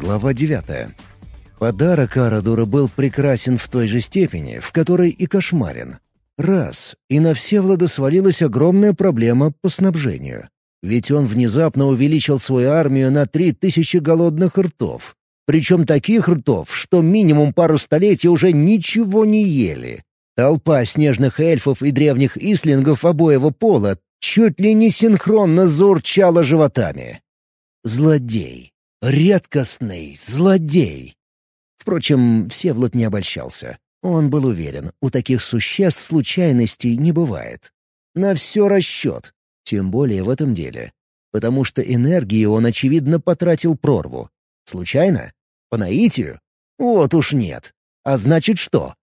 Глава 9. Подарок Арадура был прекрасен в той же степени, в которой и кошмарен. Раз, и на Всевлада свалилась огромная проблема по снабжению. Ведь он внезапно увеличил свою армию на три тысячи голодных ртов. Причем таких ртов, что минимум пару столетий уже ничего не ели. Толпа снежных эльфов и древних ислингов обоего пола чуть ли не синхронно заурчала животами. Злодей. Редкостный злодей. Впрочем, Всевлад не обольщался. Он был уверен, у таких существ случайностей не бывает. На все расчет, тем более в этом деле. Потому что энергии он, очевидно, потратил прорву. Случайно? По наитию? Вот уж нет. А значит что?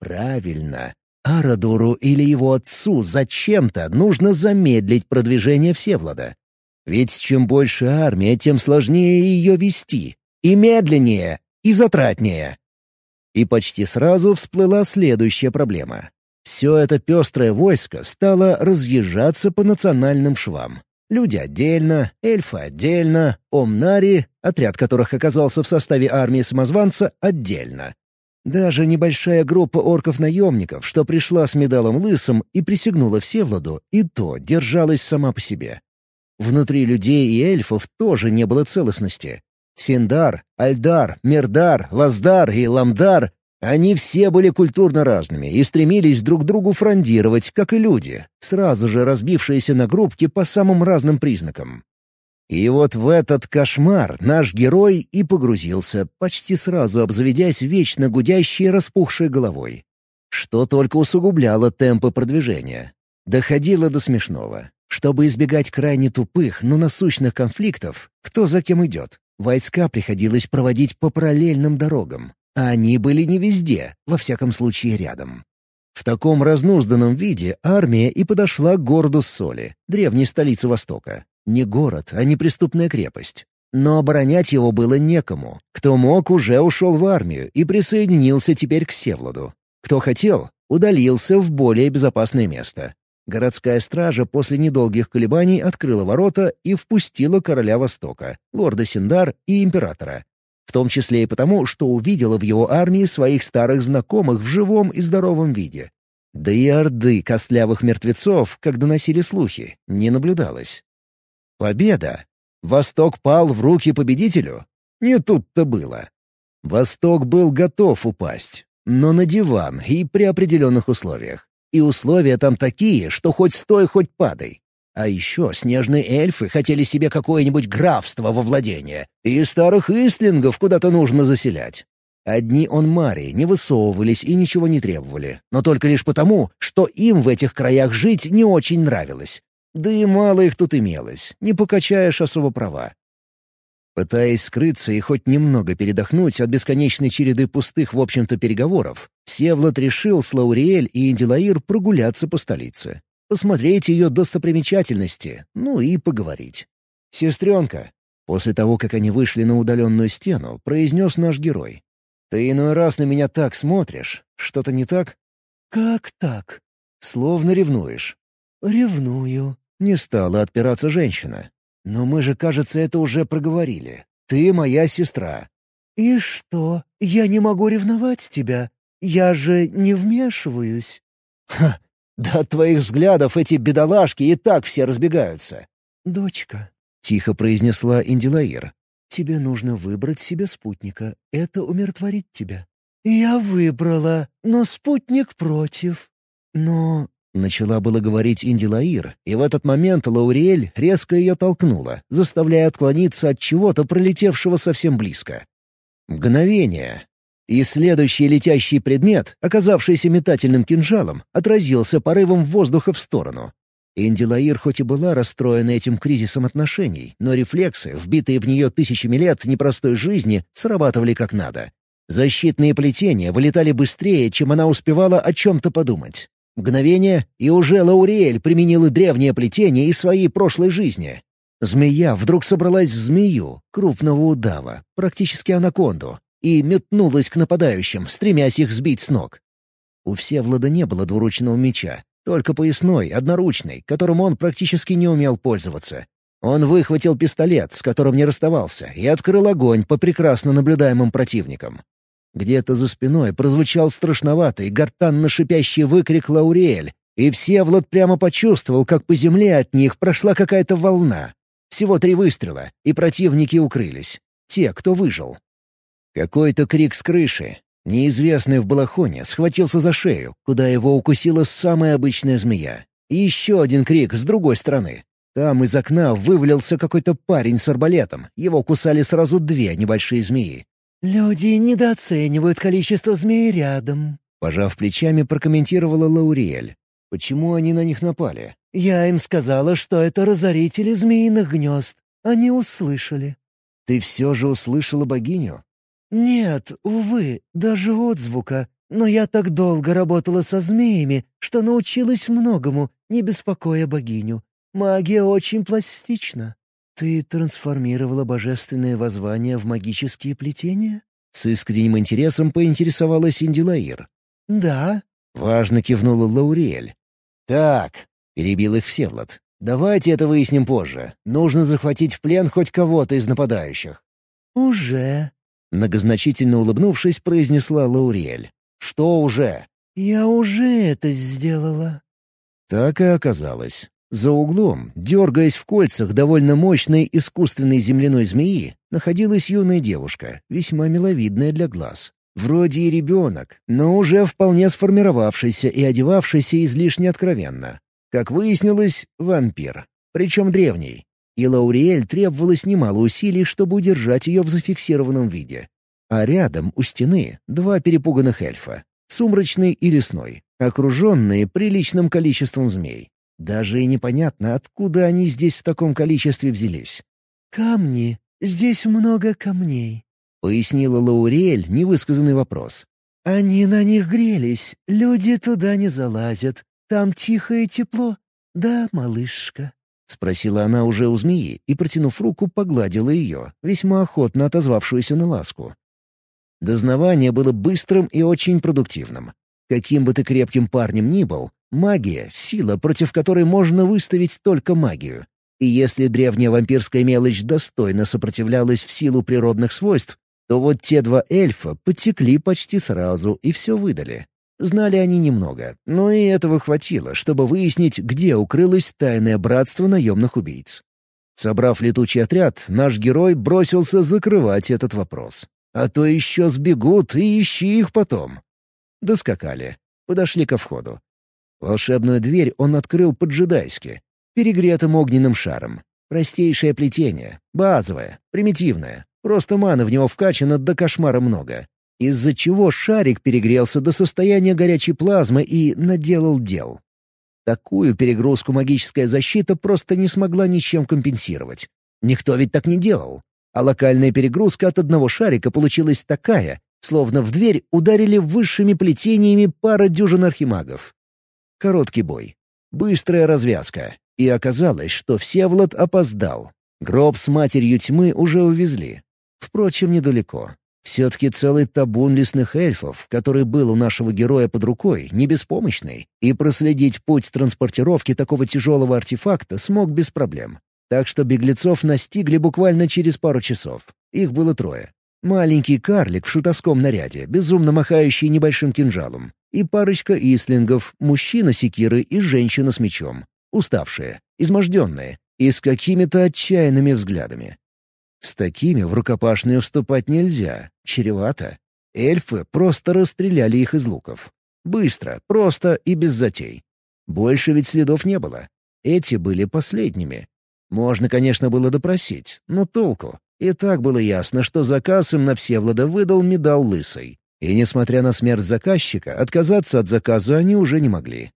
Правильно. Арадуру или его отцу зачем-то нужно замедлить продвижение Всевлада. Ведь чем больше армия, тем сложнее ее вести. И медленнее, и затратнее. И почти сразу всплыла следующая проблема. Все это пестрое войско стало разъезжаться по национальным швам. Люди отдельно, эльфы отдельно, омнари, отряд которых оказался в составе армии самозванца, отдельно. Даже небольшая группа орков-наемников, что пришла с медалом лысым и присягнула Всевладу, и то держалась сама по себе. Внутри людей и эльфов тоже не было целостности. Синдар, Альдар, Мердар, Лаздар и Ламдар они все были культурно разными и стремились друг другу фрондировать, как и люди, сразу же разбившиеся на группки по самым разным признакам. И вот в этот кошмар наш герой и погрузился, почти сразу обзаведясь вечно гудящей распухшей головой. Что только усугубляло темпы продвижения. Доходило до смешного. Чтобы избегать крайне тупых, но насущных конфликтов, кто за кем идет, войска приходилось проводить по параллельным дорогам, а они были не везде, во всяком случае рядом. В таком разнузданном виде армия и подошла к городу Соли, древней столице Востока. Не город, а неприступная крепость. Но оборонять его было некому. Кто мог, уже ушел в армию и присоединился теперь к Севладу. Кто хотел, удалился в более безопасное место. Городская стража после недолгих колебаний открыла ворота и впустила короля Востока, лорда Синдар и императора, в том числе и потому, что увидела в его армии своих старых знакомых в живом и здоровом виде. Да и орды костлявых мертвецов, как доносили слухи, не наблюдалось. Победа! Восток пал в руки победителю? Не тут-то было. Восток был готов упасть, но на диван и при определенных условиях. И условия там такие, что хоть стой, хоть падай. А еще снежные эльфы хотели себе какое-нибудь графство во владение, и старых истлингов куда-то нужно заселять. Одни он Мари не высовывались и ничего не требовали, но только лишь потому, что им в этих краях жить не очень нравилось. Да и мало их тут имелось, не покачаешь особо права. Пытаясь скрыться и хоть немного передохнуть от бесконечной череды пустых, в общем-то, переговоров, Севлот решил с Лауриэль и Индилаир прогуляться по столице посмотреть ее достопримечательности, ну и поговорить. «Сестренка», после того, как они вышли на удаленную стену, произнес наш герой. «Ты иной раз на меня так смотришь. Что-то не так?» «Как так?» «Словно ревнуешь». «Ревную». Не стала отпираться женщина. «Но мы же, кажется, это уже проговорили. Ты моя сестра». «И что? Я не могу ревновать тебя. Я же не вмешиваюсь». «Ха! Да от твоих взглядов эти бедолашки и так все разбегаются. «Дочка», — тихо произнесла Индилаир, — «тебе нужно выбрать себе спутника. Это умиротворит тебя». «Я выбрала, но спутник против. Но...» Начала было говорить Индилаир, и в этот момент Лауриэль резко ее толкнула, заставляя отклониться от чего-то, пролетевшего совсем близко. Мгновение, и следующий летящий предмет, оказавшийся метательным кинжалом, отразился порывом воздуха в сторону. Индилаир хоть и была расстроена этим кризисом отношений, но рефлексы, вбитые в нее тысячами лет непростой жизни, срабатывали как надо. Защитные плетения вылетали быстрее, чем она успевала о чем-то подумать. Мгновение, и уже Лауриэль применила древнее плетение из своей прошлой жизни. Змея вдруг собралась в змею, крупного удава, практически анаконду, и метнулась к нападающим, стремясь их сбить с ног. У Всевлада не было двуручного меча, только поясной, одноручный, которым он практически не умел пользоваться. Он выхватил пистолет, с которым не расставался, и открыл огонь по прекрасно наблюдаемым противникам. Где-то за спиной прозвучал страшноватый, гортанно-шипящий выкрик Лауриэль, и Всеволод прямо почувствовал, как по земле от них прошла какая-то волна. Всего три выстрела, и противники укрылись. Те, кто выжил. Какой-то крик с крыши. Неизвестный в балахоне схватился за шею, куда его укусила самая обычная змея. И еще один крик с другой стороны. Там из окна вывалился какой-то парень с арбалетом. Его кусали сразу две небольшие змеи. «Люди недооценивают количество змей рядом», — пожав плечами, прокомментировала Лауриэль. «Почему они на них напали?» «Я им сказала, что это разорители змеиных гнезд. Они услышали». «Ты все же услышала богиню?» «Нет, увы, даже отзвука. Но я так долго работала со змеями, что научилась многому, не беспокоя богиню. Магия очень пластична». «Ты трансформировала божественное воззвание в магические плетения?» С искренним интересом поинтересовалась Индилаир. «Да». Важно кивнула Лауриэль. «Так», — перебил их Всевлад. «Давайте это выясним позже. Нужно захватить в плен хоть кого-то из нападающих». «Уже», — многозначительно улыбнувшись, произнесла Лауриэль. «Что уже?» «Я уже это сделала». Так и оказалось. За углом, дергаясь в кольцах довольно мощной искусственной земляной змеи, находилась юная девушка, весьма миловидная для глаз. Вроде и ребенок, но уже вполне сформировавшийся и одевавшийся излишне откровенно. Как выяснилось, вампир. Причем древний. И Лауриэль требовалось немало усилий, чтобы удержать ее в зафиксированном виде. А рядом, у стены, два перепуганных эльфа — сумрачный и лесной, окруженные приличным количеством змей. Даже и непонятно, откуда они здесь в таком количестве взялись. «Камни. Здесь много камней», — пояснила Лауриэль невысказанный вопрос. «Они на них грелись. Люди туда не залазят. Там тихо и тепло. Да, малышка?» — спросила она уже у змеи и, протянув руку, погладила ее, весьма охотно отозвавшуюся на ласку. Дознавание было быстрым и очень продуктивным. Каким бы ты крепким парнем ни был, Магия — сила, против которой можно выставить только магию. И если древняя вампирская мелочь достойно сопротивлялась в силу природных свойств, то вот те два эльфа потекли почти сразу и все выдали. Знали они немного, но и этого хватило, чтобы выяснить, где укрылось тайное братство наемных убийц. Собрав летучий отряд, наш герой бросился закрывать этот вопрос. А то еще сбегут и ищи их потом. Доскакали. Подошли ко входу. Волшебную дверь он открыл поджидайски, перегретым огненным шаром. Простейшее плетение, базовое, примитивное. Просто маны в него вкачано до кошмара много. Из-за чего шарик перегрелся до состояния горячей плазмы и наделал дел. Такую перегрузку магическая защита просто не смогла ничем компенсировать. Никто ведь так не делал. А локальная перегрузка от одного шарика получилась такая, словно в дверь ударили высшими плетениями пара дюжин архимагов. Короткий бой. Быстрая развязка. И оказалось, что Всеволод опоздал. Гроб с матерью тьмы уже увезли. Впрочем, недалеко. Все-таки целый табун лесных эльфов, который был у нашего героя под рукой, не беспомощный, и проследить путь транспортировки такого тяжелого артефакта смог без проблем. Так что беглецов настигли буквально через пару часов. Их было трое. Маленький карлик в шутовском наряде, безумно махающий небольшим кинжалом и парочка ислингов, мужчина секиры и женщина с мечом. Уставшие, изможденные и с какими-то отчаянными взглядами. С такими в рукопашную вступать нельзя, чревато. Эльфы просто расстреляли их из луков. Быстро, просто и без затей. Больше ведь следов не было. Эти были последними. Можно, конечно, было допросить, но толку. И так было ясно, что заказ им на Всевлада выдал медал лысый. И, несмотря на смерть заказчика, отказаться от заказа они уже не могли.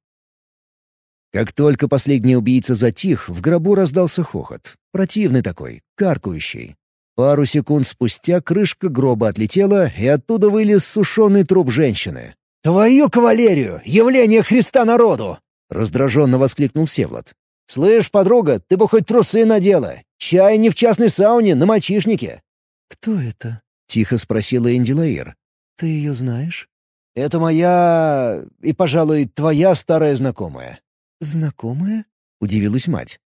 Как только последний убийца затих, в гробу раздался хохот. Противный такой, каркающий. Пару секунд спустя крышка гроба отлетела, и оттуда вылез сушеный труп женщины. «Твою кавалерию! Явление Христа народу!» — раздраженно воскликнул Севлад. «Слышь, подруга, ты бы хоть трусы надела! Чай не в частной сауне, на мальчишнике!» «Кто это?» — тихо спросила Эндилаир. «Ты ее знаешь?» «Это моя... и, пожалуй, твоя старая знакомая». «Знакомая?» — удивилась мать.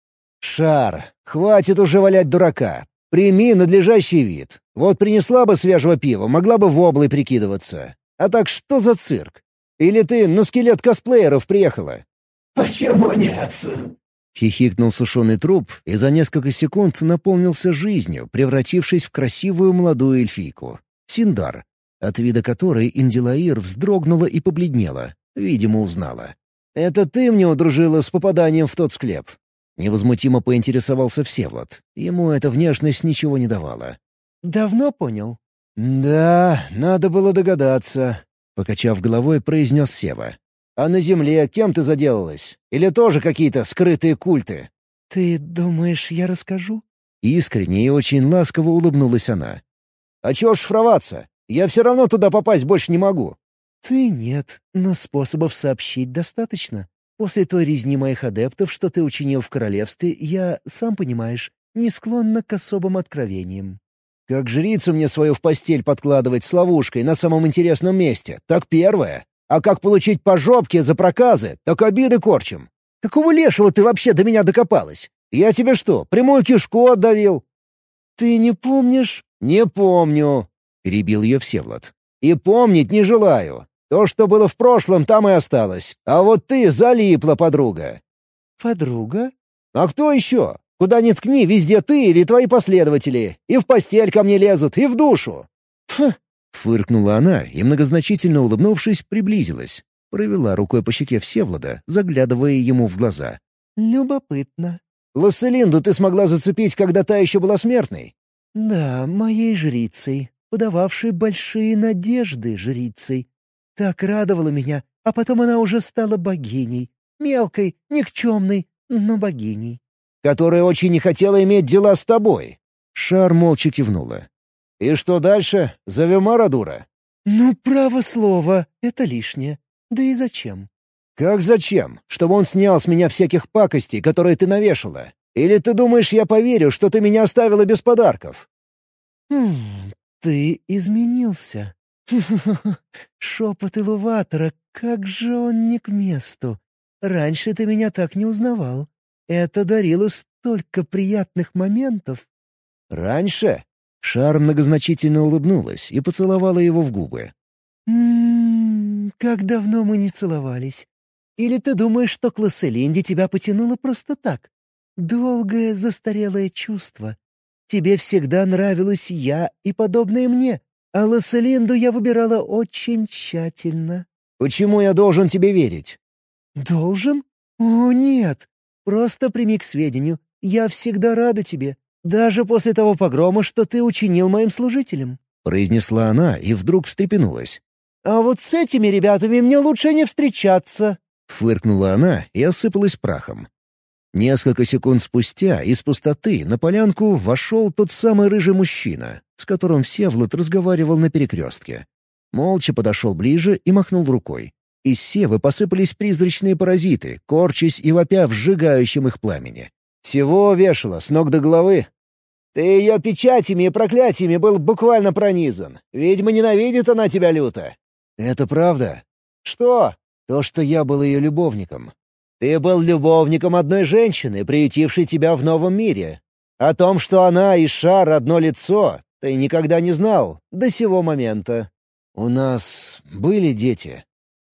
«Шар, хватит уже валять дурака. Прими надлежащий вид. Вот принесла бы свежего пива, могла бы воблой прикидываться. А так что за цирк? Или ты на скелет косплееров приехала?» «Почему нет?» Хихикнул сушеный труп и за несколько секунд наполнился жизнью, превратившись в красивую молодую эльфийку. Синдар, от вида которой Индилаир вздрогнула и побледнела. Видимо, узнала. «Это ты мне удружила с попаданием в тот склеп?» Невозмутимо поинтересовался Всеволод. Ему эта внешность ничего не давала. «Давно понял?» «Да, надо было догадаться», — покачав головой, произнес Сева. «А на земле кем ты заделалась? Или тоже какие-то скрытые культы?» «Ты думаешь, я расскажу?» Искренне и очень ласково улыбнулась она. «А чего шифроваться? Я все равно туда попасть больше не могу». «Ты нет, но способов сообщить достаточно. После той резни моих адептов, что ты учинил в королевстве, я, сам понимаешь, не склонна к особым откровениям». «Как жрицу мне свою в постель подкладывать с ловушкой на самом интересном месте, так первое. А как получить по жопке за проказы, так обиды корчим. Какого лешего ты вообще до меня докопалась? Я тебе что, прямую кишку отдавил?» «Ты не помнишь?» «Не помню», — перебил ее Всевлад. «И помнить не желаю. То, что было в прошлом, там и осталось. А вот ты залипла, подруга». «Подруга?» «А кто еще? Куда ни ткни, везде ты или твои последователи. И в постель ко мне лезут, и в душу». «Хм!» — фыркнула она и, многозначительно улыбнувшись, приблизилась. Провела рукой по щеке Всевлада, заглядывая ему в глаза. «Любопытно». «Ласселинду ты смогла зацепить, когда та еще была смертной?» «Да, моей жрицей, подававшей большие надежды жрицей. Так радовала меня, а потом она уже стала богиней. Мелкой, никчемной, но богиней. «Которая очень не хотела иметь дела с тобой». Шар молча кивнула. «И что дальше? Зовем Арадура?» «Ну, право слово, это лишнее. Да и зачем?» «Как зачем? Чтобы он снял с меня всяких пакостей, которые ты навешала? Или ты думаешь, я поверю, что ты меня оставила без подарков?» «Хм, ты изменился», Шепот Илуватора, как же он не к месту. Раньше ты меня так не узнавал. Это дарило столько приятных моментов. Раньше? Шар многозначительно улыбнулась и поцеловала его в губы. «М-м, как давно мы не целовались. Или ты думаешь, что к Ласселинде тебя потянуло просто так? Долгое застарелое чувство. Тебе всегда нравилась я и подобные мне. А Ласселинду я выбирала очень тщательно. «Почему я должен тебе верить?» «Должен? О, нет. Просто прими к сведению. Я всегда рада тебе, даже после того погрома, что ты учинил моим служителям», — произнесла она и вдруг встрепенулась. «А вот с этими ребятами мне лучше не встречаться», — фыркнула она и осыпалась прахом. Несколько секунд спустя из пустоты на полянку вошел тот самый рыжий мужчина, с которым Всевлад разговаривал на перекрестке. Молча подошел ближе и махнул рукой. Из севы посыпались призрачные паразиты, корчась и вопя в сжигающем их пламени. «Всего вешало, с ног до головы. Ты ее печатями и проклятиями был буквально пронизан. Ведьма ненавидит она тебя люто». «Это правда?» «Что?» «То, что я был ее любовником. Ты был любовником одной женщины, приютившей тебя в новом мире. О том, что она и Шар одно лицо, ты никогда не знал до сего момента. У нас были дети.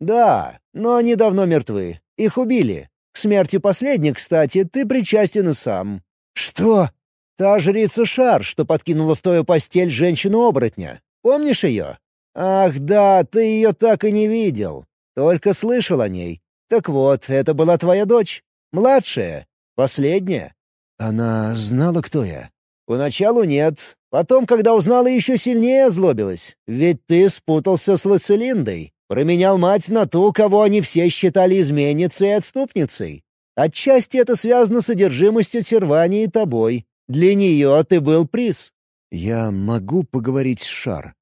Да, но они давно мертвы. Их убили. К смерти последних, кстати, ты причастен и сам. Что? Та жрица Шар, что подкинула в твою постель женщину-оборотня. Помнишь ее? Ах да, ты ее так и не видел. Только слышал о ней. Так вот, это была твоя дочь. Младшая. Последняя. Она знала, кто я? Поначалу нет. Потом, когда узнала, еще сильнее озлобилась. Ведь ты спутался с Лацелиндой. Променял мать на ту, кого они все считали изменницей и отступницей. Отчасти это связано с одержимостью Сервани и тобой. Для нее ты был приз. Я могу поговорить с Шар?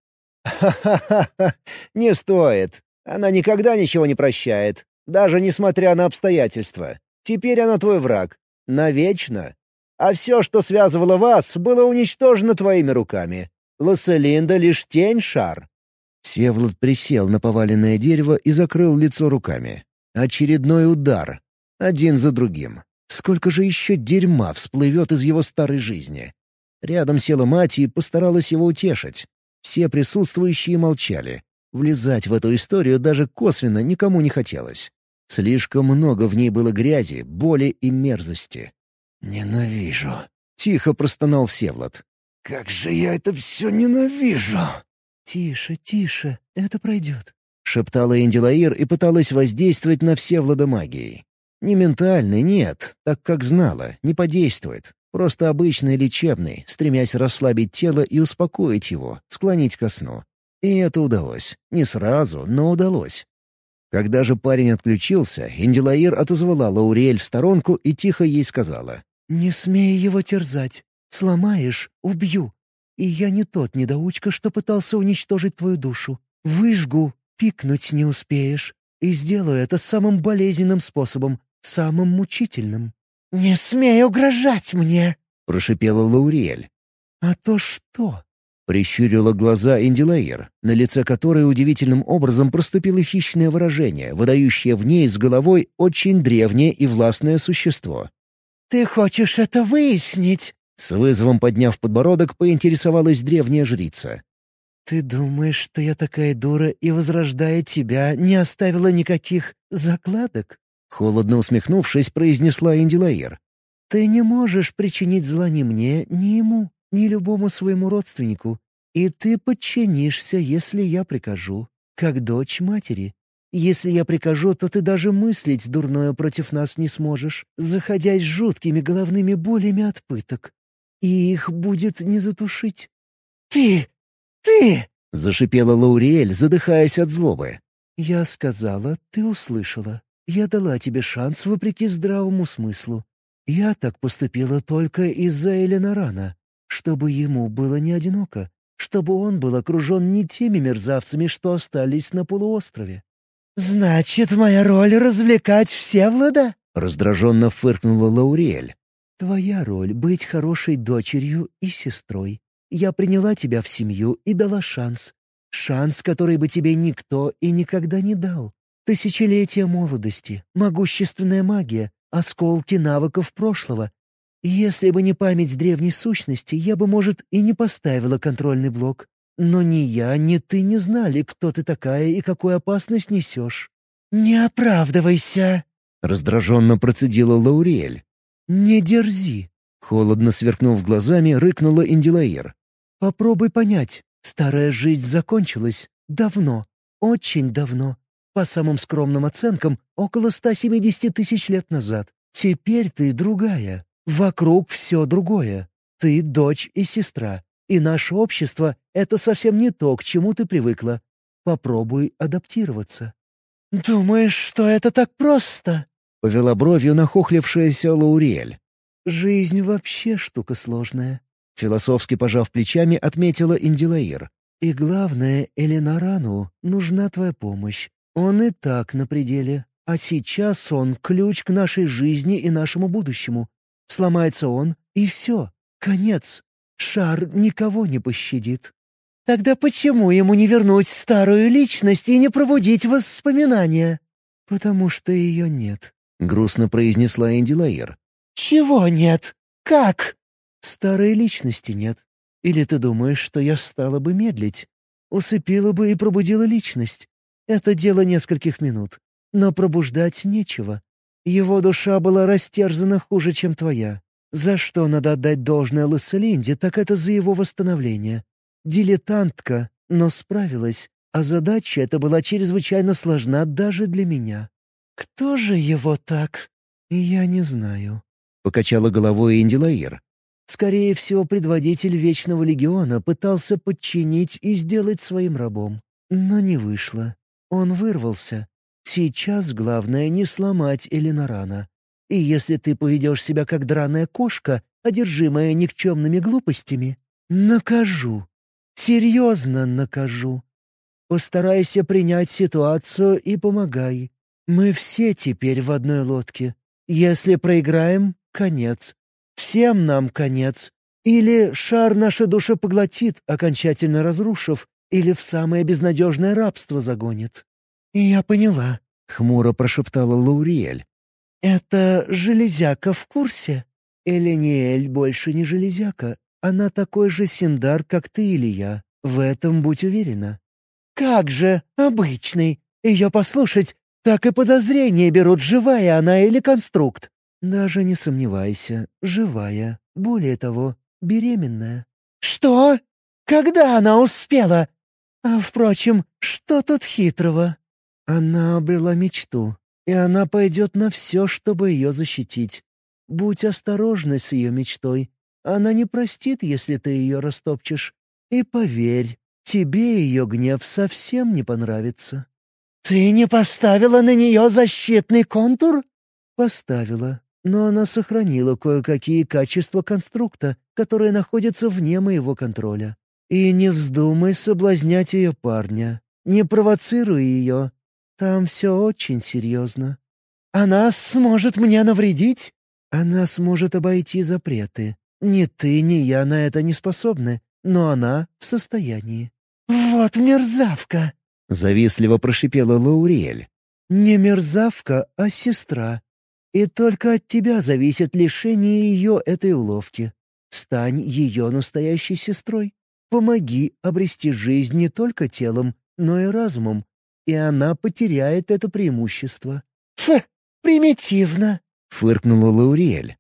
Ха-ха-ха, не стоит. Она никогда ничего не прощает. Даже несмотря на обстоятельства. Теперь она твой враг. Навечно. А все, что связывало вас, было уничтожено твоими руками. Лосселинда — лишь тень-шар». Всеволод присел на поваленное дерево и закрыл лицо руками. Очередной удар. Один за другим. Сколько же еще дерьма всплывет из его старой жизни? Рядом села мать и постаралась его утешить. Все присутствующие молчали. Влезать в эту историю даже косвенно никому не хотелось. Слишком много в ней было грязи, боли и мерзости. «Ненавижу», — тихо простонал Всевлад. «Как же я это все ненавижу!» «Тише, тише, это пройдет», — шептала Индилаир и пыталась воздействовать на Всевлада магией. Не ментальный, нет, так как знала, не подействует. Просто обычный лечебный, стремясь расслабить тело и успокоить его, склонить ко сну. И это удалось. Не сразу, но удалось. Когда же парень отключился, Индилаир отозвала Лауриэль в сторонку и тихо ей сказала. «Не смей его терзать. Сломаешь — убью. И я не тот недоучка, что пытался уничтожить твою душу. Выжгу, пикнуть не успеешь. И сделаю это самым болезненным способом, самым мучительным». «Не смей угрожать мне!» — прошипела Лауриэль. «А то что?» — прищурила глаза Индилаир, на лице которой удивительным образом проступило хищное выражение, выдающее в ней с головой очень древнее и властное существо. «Ты хочешь это выяснить?» С вызовом подняв подбородок, поинтересовалась древняя жрица. «Ты думаешь, что я такая дура и, возрождая тебя, не оставила никаких закладок?» Холодно усмехнувшись, произнесла Индилаир. «Ты не можешь причинить зла ни мне, ни ему, ни любому своему родственнику, и ты подчинишься, если я прикажу, как дочь матери. Если я прикажу, то ты даже мыслить дурное против нас не сможешь, заходясь жуткими головными болями от пыток. И их будет не затушить. «Ты! Ты!» — зашипела Лауриэль, задыхаясь от злобы. «Я сказала, ты услышала. Я дала тебе шанс вопреки здравому смыслу. Я так поступила только из-за Эленорана, чтобы ему было не одиноко, чтобы он был окружен не теми мерзавцами, что остались на полуострове. «Значит, моя роль — развлекать Всевлада?» — раздраженно фыркнула Лауриэль. «Твоя роль — быть хорошей дочерью и сестрой. Я приняла тебя в семью и дала шанс. Шанс, который бы тебе никто и никогда не дал. Тысячелетия молодости, могущественная магия, осколки навыков прошлого. Если бы не память древней сущности, я бы, может, и не поставила контрольный блок. Но ни я, ни ты не знали, кто ты такая и какую опасность несешь. «Не оправдывайся!» — раздраженно процедила Лауриэль. «Не дерзи!» — холодно сверкнув глазами, рыкнула Индилаир. «Попробуй понять. Старая жизнь закончилась. Давно. Очень давно. По самым скромным оценкам, около 170 тысяч лет назад. Теперь ты другая. Вокруг все другое. Ты дочь и сестра. И наше общество — это совсем не то, к чему ты привыкла. Попробуй адаптироваться». «Думаешь, что это так просто?» — повела бровью нахохлившаяся Лауриэль. «Жизнь вообще штука сложная», — философски пожав плечами, отметила Индилаир. «И главное, Эленарану нужна твоя помощь. Он и так на пределе. А сейчас он — ключ к нашей жизни и нашему будущему. Сломается он — и все. Конец. Шар никого не пощадит. Тогда почему ему не вернуть старую личность и не пробудить воспоминания? Потому что ее нет. Грустно произнесла Эндилаир. Чего нет? Как? Старой личности нет. Или ты думаешь, что я стала бы медлить? Усыпила бы и пробудила личность. Это дело нескольких минут. Но пробуждать нечего. Его душа была растерзана хуже, чем твоя. За что надо отдать должное Ласселинде, так это за его восстановление. Дилетантка, но справилась, а задача эта была чрезвычайно сложна даже для меня. Кто же его так? Я не знаю. Покачала головой Индилаир. Скорее всего, предводитель Вечного Легиона пытался подчинить и сделать своим рабом. Но не вышло. Он вырвался. Сейчас главное не сломать Эленорана. И если ты поведешь себя как драная кошка, одержимая никчемными глупостями, накажу. Серьезно накажу. Постарайся принять ситуацию и помогай. Мы все теперь в одной лодке. Если проиграем — конец. Всем нам конец. Или шар наша душа поглотит, окончательно разрушив, или в самое безнадежное рабство загонит». «Я поняла», — хмуро прошептала Лауриэль. «Это железяка в курсе?» «Элиниэль больше не железяка. Она такой же синдар, как ты или я. В этом будь уверена». «Как же, обычный. Ее послушать, так и подозрения берут, живая она или конструкт». «Даже не сомневайся, живая. Более того, беременная». «Что? Когда она успела? А, впрочем, что тут хитрого?» Она обрела мечту, и она пойдет на все, чтобы ее защитить. Будь осторожна с ее мечтой. Она не простит, если ты ее растопчешь. И поверь, тебе ее гнев совсем не понравится». «Ты не поставила на нее защитный контур?» «Поставила, но она сохранила кое-какие качества конструкта, которые находятся вне моего контроля. И не вздумай соблазнять ее парня. Не провоцируй ее. Там все очень серьезно. Она сможет мне навредить? Она сможет обойти запреты. Ни ты, ни я на это не способны, но она в состоянии. «Вот мерзавка!» — завистливо прошипела Лауриэль. «Не мерзавка, а сестра. И только от тебя зависит лишение ее этой уловки. Стань ее настоящей сестрой. Помоги обрести жизнь не только телом, но и разумом, и она потеряет это преимущество». «Фу, примитивно!» — фыркнула Лауриэль.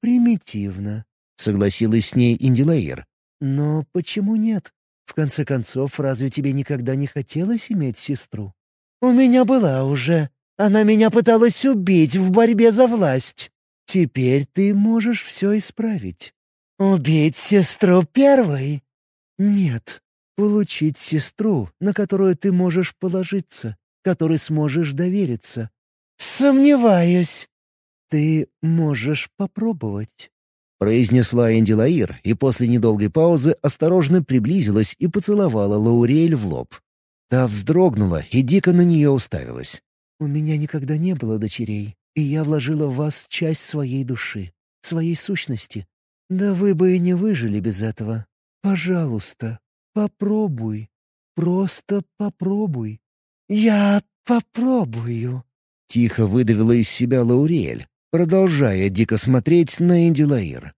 «Примитивно», — согласилась с ней Индилаир. «Но почему нет? В конце концов, разве тебе никогда не хотелось иметь сестру?» «У меня была уже. Она меня пыталась убить в борьбе за власть. Теперь ты можешь все исправить». «Убить сестру первой?» «Нет, получить сестру, на которую ты можешь положиться, которой сможешь довериться». «Сомневаюсь». «Ты можешь попробовать». — произнесла Эндилаир, и после недолгой паузы осторожно приблизилась и поцеловала Лауриэль в лоб. Та вздрогнула и дико на нее уставилась. «У меня никогда не было дочерей, и я вложила в вас часть своей души, своей сущности. Да вы бы и не выжили без этого. Пожалуйста, попробуй. Просто попробуй». «Я попробую», — тихо выдавила из себя Лауриэль, продолжая дико смотреть на Индилаир.